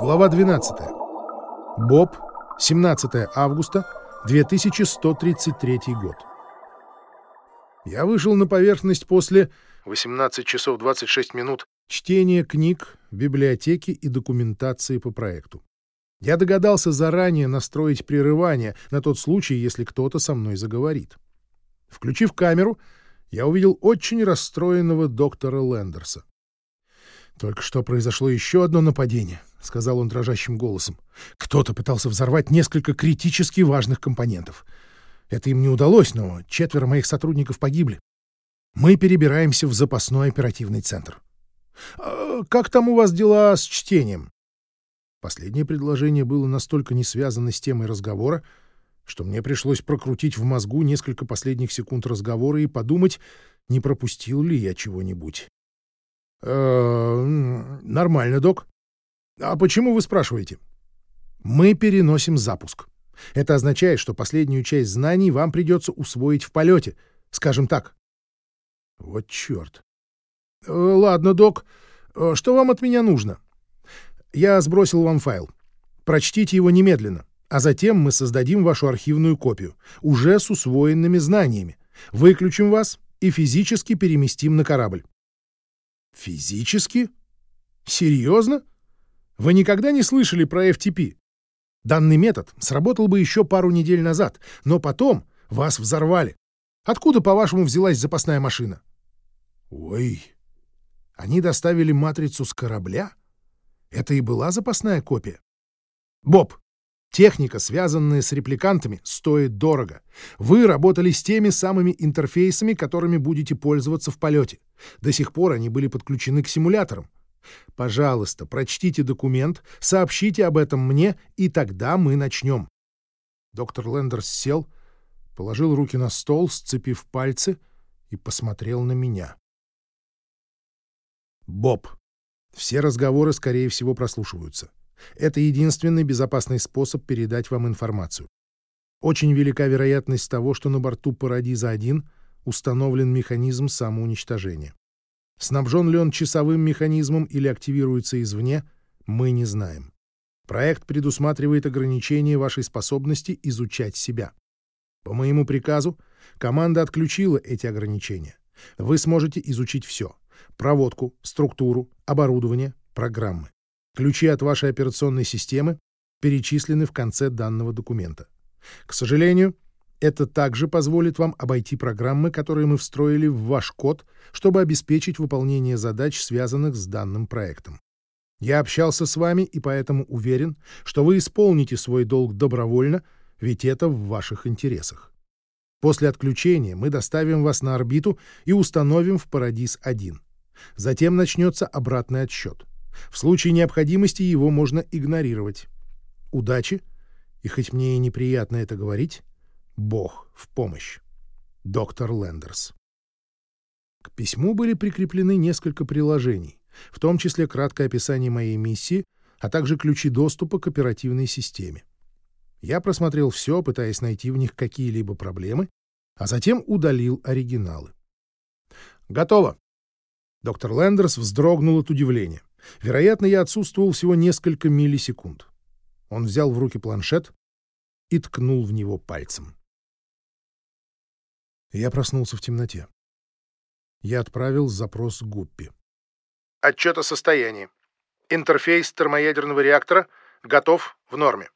Глава 12. Боб, 17 августа 2133 год. Я вышел на поверхность после 18 часов 26 минут чтения книг, библиотеки и документации по проекту. Я догадался заранее настроить прерывание на тот случай, если кто-то со мной заговорит. Включив камеру, я увидел очень расстроенного доктора Лендерса. «Только что произошло еще одно нападение», — сказал он дрожащим голосом. «Кто-то пытался взорвать несколько критически важных компонентов. Это им не удалось, но четверо моих сотрудников погибли. Мы перебираемся в запасной оперативный центр. А как там у вас дела с чтением?» Последнее предложение было настолько не связано с темой разговора, что мне пришлось прокрутить в мозгу несколько последних секунд разговора и подумать, не пропустил ли я чего-нибудь. Э, нормально, док. А почему вы спрашиваете? Мы переносим запуск. Это означает, что последнюю часть знаний вам придется усвоить в полете, скажем так. Вот черт. Э, ладно, док. Э, что вам от меня нужно? Я сбросил вам файл. Прочтите его немедленно, а затем мы создадим вашу архивную копию, уже с усвоенными знаниями. Выключим вас и физически переместим на корабль. Физически? Серьезно? Вы никогда не слышали про FTP? Данный метод сработал бы еще пару недель назад, но потом вас взорвали. Откуда, по-вашему, взялась запасная машина? Ой, они доставили матрицу с корабля? Это и была запасная копия? Боб, Техника, связанная с репликантами, стоит дорого. Вы работали с теми самыми интерфейсами, которыми будете пользоваться в полете. До сих пор они были подключены к симуляторам. Пожалуйста, прочтите документ, сообщите об этом мне, и тогда мы начнем. Доктор Лендерс сел, положил руки на стол, сцепив пальцы, и посмотрел на меня. Боб, все разговоры, скорее всего, прослушиваются. Это единственный безопасный способ передать вам информацию. Очень велика вероятность того, что на борту «Парадиза-1» установлен механизм самоуничтожения. Снабжен ли он часовым механизмом или активируется извне, мы не знаем. Проект предусматривает ограничение вашей способности изучать себя. По моему приказу, команда отключила эти ограничения. Вы сможете изучить все — проводку, структуру, оборудование, программы. Ключи от вашей операционной системы перечислены в конце данного документа. К сожалению, это также позволит вам обойти программы, которые мы встроили в ваш код, чтобы обеспечить выполнение задач, связанных с данным проектом. Я общался с вами и поэтому уверен, что вы исполните свой долг добровольно, ведь это в ваших интересах. После отключения мы доставим вас на орбиту и установим в Парадис-1. Затем начнется обратный отсчет. В случае необходимости его можно игнорировать. Удачи, и хоть мне и неприятно это говорить, Бог в помощь. Доктор Лендерс. К письму были прикреплены несколько приложений, в том числе краткое описание моей миссии, а также ключи доступа к оперативной системе. Я просмотрел все, пытаясь найти в них какие-либо проблемы, а затем удалил оригиналы. «Готово!» Доктор Лендерс вздрогнул от удивления. Вероятно, я отсутствовал всего несколько миллисекунд. Он взял в руки планшет и ткнул в него пальцем. Я проснулся в темноте. Я отправил запрос Гуппи. Отчет о состоянии. Интерфейс термоядерного реактора готов в норме.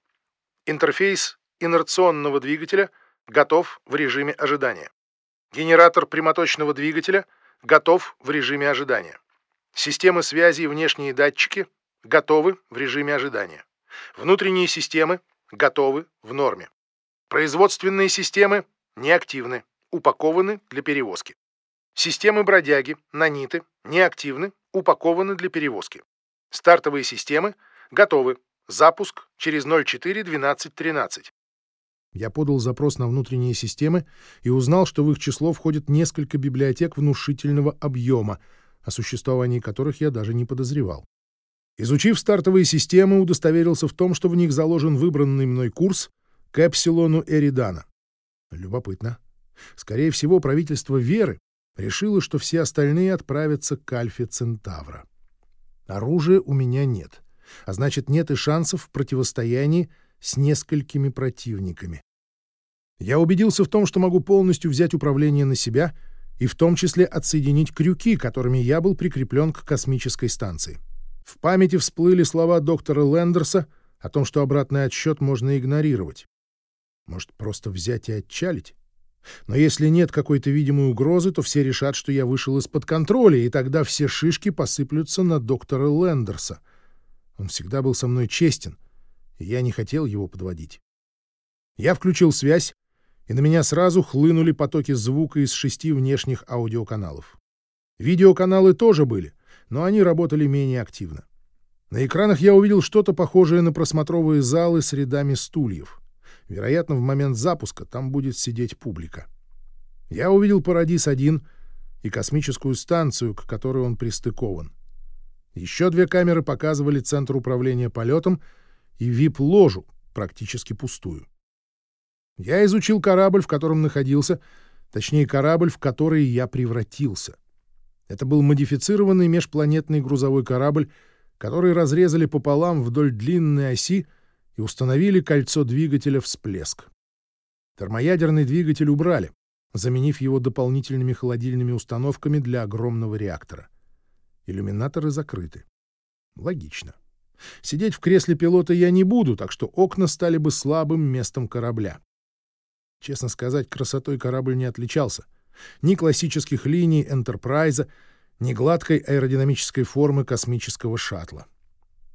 Интерфейс инерционного двигателя готов в режиме ожидания. Генератор прямоточного двигателя готов в режиме ожидания. Системы связи и внешние датчики готовы в режиме ожидания. Внутренние системы готовы в норме. Производственные системы неактивны, упакованы для перевозки. Системы бродяги, наниты, неактивны, упакованы для перевозки. Стартовые системы готовы. Запуск через 04.12.13. Я подал запрос на внутренние системы и узнал, что в их число входит несколько библиотек внушительного объема — о существовании которых я даже не подозревал. Изучив стартовые системы, удостоверился в том, что в них заложен выбранный мной курс к Эпсилону Эридана. Любопытно. Скорее всего, правительство Веры решило, что все остальные отправятся к Альфе Центавра. Оружия у меня нет, а значит, нет и шансов в противостоянии с несколькими противниками. Я убедился в том, что могу полностью взять управление на себя и в том числе отсоединить крюки, которыми я был прикреплен к космической станции. В памяти всплыли слова доктора Лендерса о том, что обратный отсчет можно игнорировать. Может, просто взять и отчалить? Но если нет какой-то видимой угрозы, то все решат, что я вышел из-под контроля, и тогда все шишки посыплются на доктора Лендерса. Он всегда был со мной честен, я не хотел его подводить. Я включил связь, и на меня сразу хлынули потоки звука из шести внешних аудиоканалов. Видеоканалы тоже были, но они работали менее активно. На экранах я увидел что-то похожее на просмотровые залы с рядами стульев. Вероятно, в момент запуска там будет сидеть публика. Я увидел «Парадис-1» и космическую станцию, к которой он пристыкован. Еще две камеры показывали центр управления полетом и вип-ложу, практически пустую. Я изучил корабль, в котором находился, точнее, корабль, в который я превратился. Это был модифицированный межпланетный грузовой корабль, который разрезали пополам вдоль длинной оси и установили кольцо двигателя всплеск. Термоядерный двигатель убрали, заменив его дополнительными холодильными установками для огромного реактора. Иллюминаторы закрыты. Логично. Сидеть в кресле пилота я не буду, так что окна стали бы слабым местом корабля. Честно сказать, красотой корабль не отличался. Ни классических линий «Энтерпрайза», ни гладкой аэродинамической формы космического шаттла.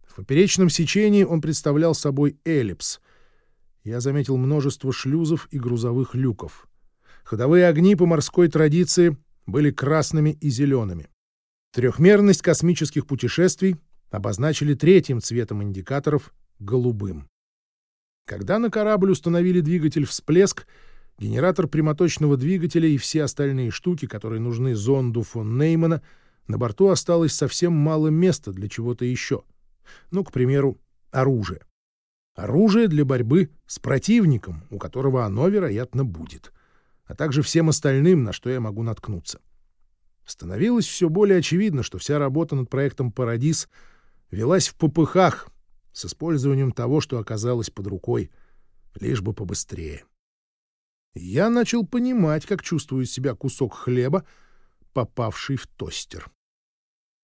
В поперечном сечении он представлял собой эллипс. Я заметил множество шлюзов и грузовых люков. Ходовые огни по морской традиции были красными и зелеными. Трехмерность космических путешествий обозначили третьим цветом индикаторов — голубым. Когда на корабль установили двигатель «Всплеск», генератор прямоточного двигателя и все остальные штуки, которые нужны зонду фон Неймана, на борту осталось совсем мало места для чего-то еще. Ну, к примеру, оружие. Оружие для борьбы с противником, у которого оно, вероятно, будет, а также всем остальным, на что я могу наткнуться. Становилось все более очевидно, что вся работа над проектом «Парадис» велась в попыхах, с использованием того, что оказалось под рукой, лишь бы побыстрее. Я начал понимать, как чувствует себя кусок хлеба, попавший в тостер.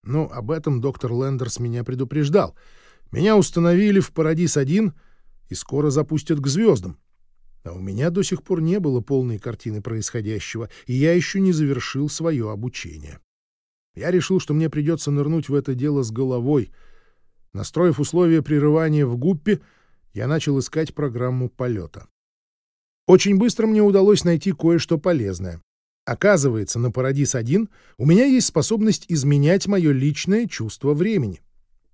Но об этом доктор Лендерс меня предупреждал. Меня установили в «Парадис-1» и скоро запустят к звездам. А у меня до сих пор не было полной картины происходящего, и я еще не завершил свое обучение. Я решил, что мне придется нырнуть в это дело с головой — Настроив условия прерывания в гуппе, я начал искать программу полета. Очень быстро мне удалось найти кое-что полезное. Оказывается, на Парадис-1 у меня есть способность изменять мое личное чувство времени.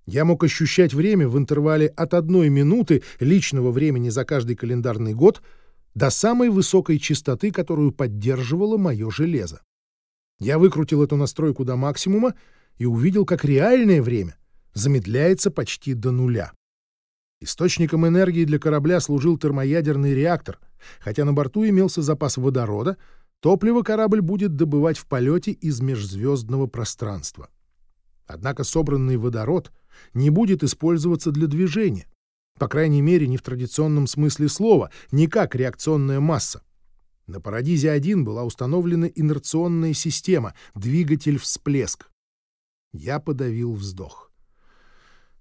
Я мог ощущать время в интервале от одной минуты личного времени за каждый календарный год до самой высокой частоты, которую поддерживало мое железо. Я выкрутил эту настройку до максимума и увидел, как реальное время замедляется почти до нуля. Источником энергии для корабля служил термоядерный реактор. Хотя на борту имелся запас водорода, топливо корабль будет добывать в полете из межзвездного пространства. Однако собранный водород не будет использоваться для движения, по крайней мере, не в традиционном смысле слова, не как реакционная масса. На Парадизе-1 была установлена инерционная система, двигатель-всплеск. Я подавил вздох.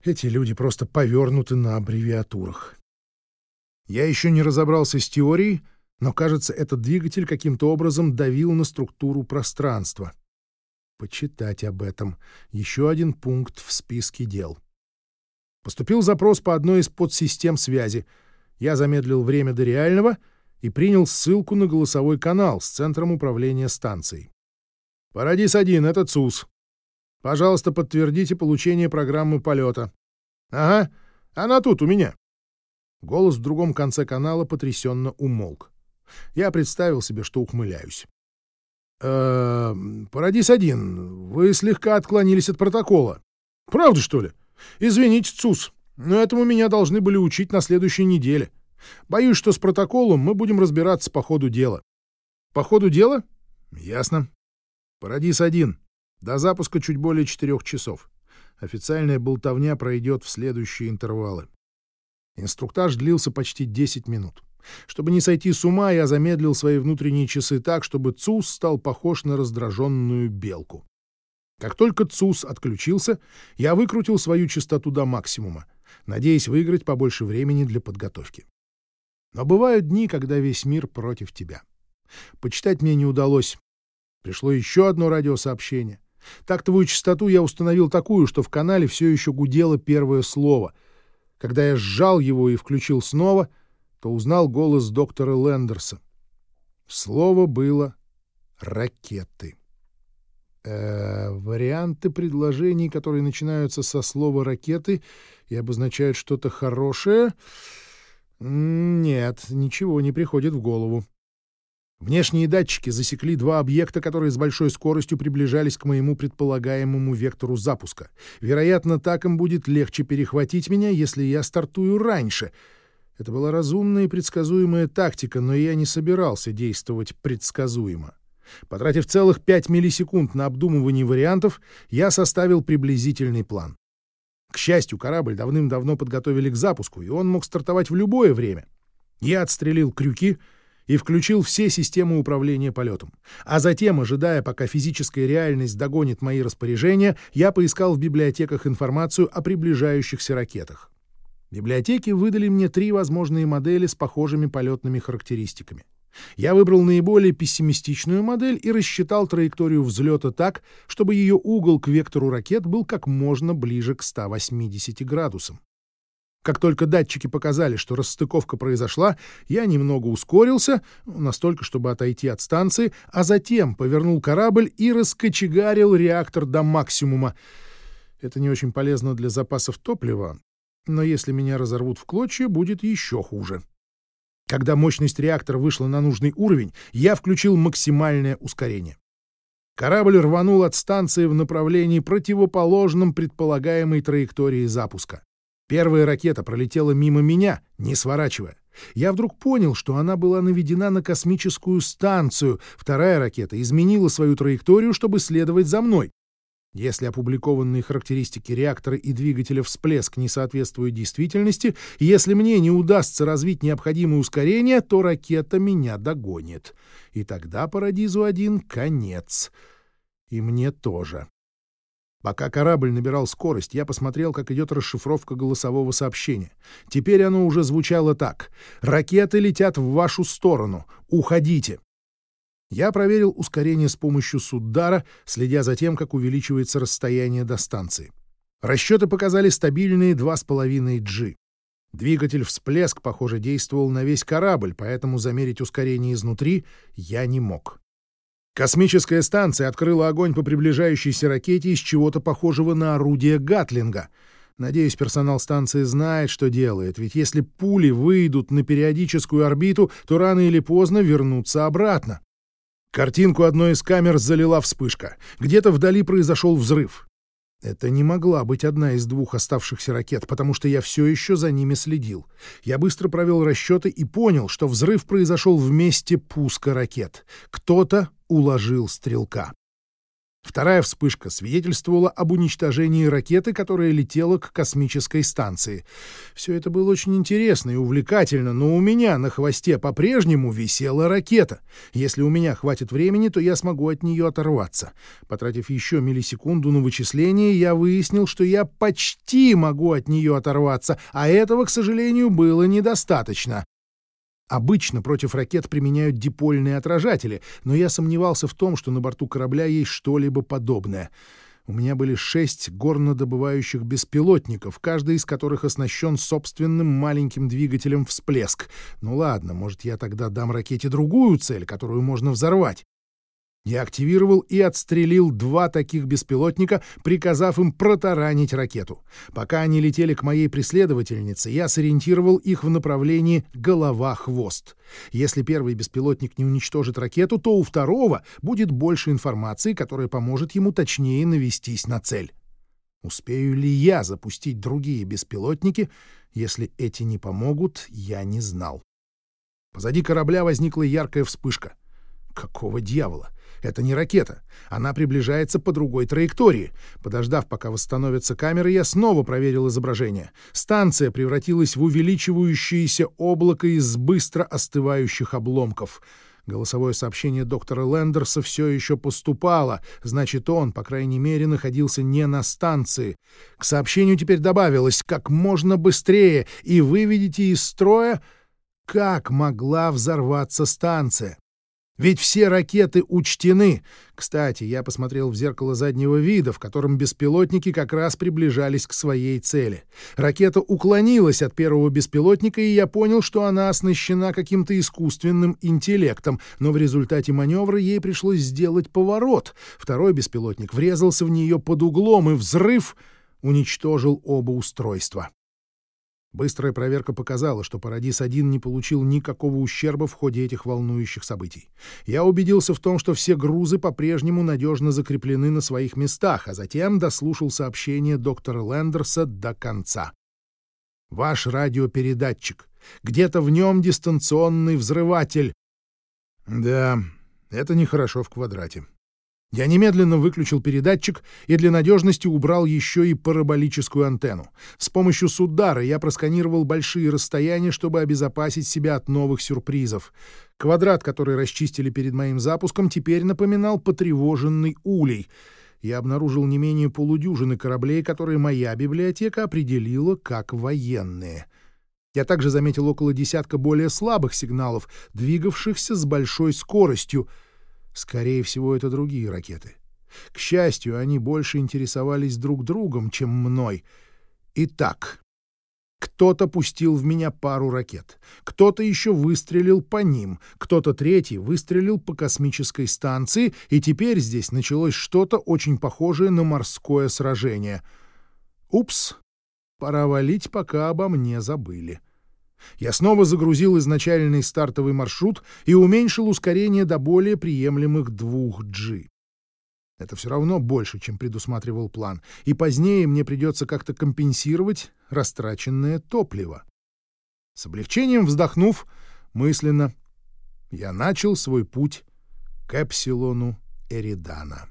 Эти люди просто повернуты на аббревиатурах. Я еще не разобрался с теорией, но, кажется, этот двигатель каким-то образом давил на структуру пространства. Почитать об этом. Еще один пункт в списке дел. Поступил запрос по одной из подсистем связи. Я замедлил время до реального и принял ссылку на голосовой канал с центром управления станцией. «Парадис-1, это ЦУС. Пожалуйста, подтвердите получение программы полета. Ага, она тут, у меня. Голос в другом конце канала потрясенно умолк. Я представил себе, что ухмыляюсь. «Э, «Парадис-1, вы слегка отклонились от протокола. Правда, что ли? Извините, ЦУС, но этому меня должны были учить на следующей неделе. Боюсь, что с протоколом мы будем разбираться по ходу дела. По ходу дела? Ясно. Парадис-1. До запуска чуть более четырех часов. Официальная болтовня пройдет в следующие интервалы. Инструктаж длился почти 10 минут. Чтобы не сойти с ума, я замедлил свои внутренние часы так, чтобы ЦУС стал похож на раздраженную белку. Как только ЦУС отключился, я выкрутил свою частоту до максимума, надеясь выиграть побольше времени для подготовки. Но бывают дни, когда весь мир против тебя. Почитать мне не удалось. Пришло еще одно радиосообщение. Тактовую частоту я установил такую, что в канале все еще гудело первое слово. Когда я сжал его и включил снова, то узнал голос доктора Лендерса. Слово было «ракеты». Э, варианты предложений, которые начинаются со слова «ракеты» и обозначают что-то хорошее? Нет, ничего не приходит в голову. Внешние датчики засекли два объекта, которые с большой скоростью приближались к моему предполагаемому вектору запуска. Вероятно, так им будет легче перехватить меня, если я стартую раньше. Это была разумная и предсказуемая тактика, но я не собирался действовать предсказуемо. Потратив целых 5 миллисекунд на обдумывание вариантов, я составил приблизительный план. К счастью, корабль давным-давно подготовили к запуску, и он мог стартовать в любое время. Я отстрелил крюки — и включил все системы управления полетом. А затем, ожидая, пока физическая реальность догонит мои распоряжения, я поискал в библиотеках информацию о приближающихся ракетах. Библиотеки выдали мне три возможные модели с похожими полетными характеристиками. Я выбрал наиболее пессимистичную модель и рассчитал траекторию взлета так, чтобы ее угол к вектору ракет был как можно ближе к 180 градусам. Как только датчики показали, что расстыковка произошла, я немного ускорился, настолько, чтобы отойти от станции, а затем повернул корабль и раскочегарил реактор до максимума. Это не очень полезно для запасов топлива, но если меня разорвут в клочья, будет еще хуже. Когда мощность реактора вышла на нужный уровень, я включил максимальное ускорение. Корабль рванул от станции в направлении противоположном предполагаемой траектории запуска. Первая ракета пролетела мимо меня, не сворачивая. Я вдруг понял, что она была наведена на космическую станцию. Вторая ракета изменила свою траекторию, чтобы следовать за мной. Если опубликованные характеристики реактора и двигателя всплеск не соответствуют действительности, если мне не удастся развить необходимое ускорение, то ракета меня догонит. И тогда Парадизу-1 конец. И мне тоже. Пока корабль набирал скорость, я посмотрел, как идет расшифровка голосового сообщения. Теперь оно уже звучало так. «Ракеты летят в вашу сторону. Уходите!» Я проверил ускорение с помощью суддара, следя за тем, как увеличивается расстояние до станции. Расчеты показали стабильные 2,5 G. Двигатель «Всплеск», похоже, действовал на весь корабль, поэтому замерить ускорение изнутри я не мог. Космическая станция открыла огонь по приближающейся ракете из чего-то похожего на орудие Гатлинга. Надеюсь, персонал станции знает, что делает, ведь если пули выйдут на периодическую орбиту, то рано или поздно вернутся обратно. Картинку одной из камер залила вспышка. Где-то вдали произошел взрыв. Это не могла быть одна из двух оставшихся ракет, потому что я все еще за ними следил. Я быстро провел расчеты и понял, что взрыв произошел в месте пуска ракет. Кто-то уложил стрелка. Вторая вспышка свидетельствовала об уничтожении ракеты, которая летела к космической станции. Все это было очень интересно и увлекательно, но у меня на хвосте по-прежнему висела ракета. Если у меня хватит времени, то я смогу от нее оторваться. Потратив еще миллисекунду на вычисление, я выяснил, что я почти могу от нее оторваться, а этого, к сожалению, было недостаточно. Обычно против ракет применяют дипольные отражатели, но я сомневался в том, что на борту корабля есть что-либо подобное. У меня были шесть горнодобывающих беспилотников, каждый из которых оснащен собственным маленьким двигателем «Всплеск». Ну ладно, может, я тогда дам ракете другую цель, которую можно взорвать. Я активировал и отстрелил два таких беспилотника, приказав им протаранить ракету. Пока они летели к моей преследовательнице, я сориентировал их в направлении голова-хвост. Если первый беспилотник не уничтожит ракету, то у второго будет больше информации, которая поможет ему точнее навестись на цель. Успею ли я запустить другие беспилотники? Если эти не помогут, я не знал. Позади корабля возникла яркая вспышка. Какого дьявола? Это не ракета. Она приближается по другой траектории. Подождав, пока восстановятся камеры, я снова проверил изображение. Станция превратилась в увеличивающееся облако из быстро остывающих обломков — Голосовое сообщение доктора Лендерса все еще поступало, значит, он, по крайней мере, находился не на станции. К сообщению теперь добавилось «как можно быстрее» и выведите из строя, как могла взорваться станция. Ведь все ракеты учтены. Кстати, я посмотрел в зеркало заднего вида, в котором беспилотники как раз приближались к своей цели. Ракета уклонилась от первого беспилотника, и я понял, что она оснащена каким-то искусственным интеллектом, но в результате маневра ей пришлось сделать поворот. Второй беспилотник врезался в нее под углом, и взрыв уничтожил оба устройства. Быстрая проверка показала, что Парадис-1 не получил никакого ущерба в ходе этих волнующих событий. Я убедился в том, что все грузы по-прежнему надежно закреплены на своих местах, а затем дослушал сообщение доктора Лендерса до конца. «Ваш радиопередатчик. Где-то в нем дистанционный взрыватель». Да, это нехорошо в квадрате. Я немедленно выключил передатчик и для надежности убрал еще и параболическую антенну. С помощью судара я просканировал большие расстояния, чтобы обезопасить себя от новых сюрпризов. Квадрат, который расчистили перед моим запуском, теперь напоминал потревоженный улей. Я обнаружил не менее полудюжины кораблей, которые моя библиотека определила как военные. Я также заметил около десятка более слабых сигналов, двигавшихся с большой скоростью — Скорее всего, это другие ракеты. К счастью, они больше интересовались друг другом, чем мной. Итак, кто-то пустил в меня пару ракет, кто-то еще выстрелил по ним, кто-то третий выстрелил по космической станции, и теперь здесь началось что-то очень похожее на морское сражение. Упс, пора валить, пока обо мне забыли. — я снова загрузил изначальный стартовый маршрут и уменьшил ускорение до более приемлемых 2G. Это все равно больше, чем предусматривал план, и позднее мне придется как-то компенсировать растраченное топливо. С облегчением вздохнув, мысленно, я начал свой путь к Эпсилону Эридана.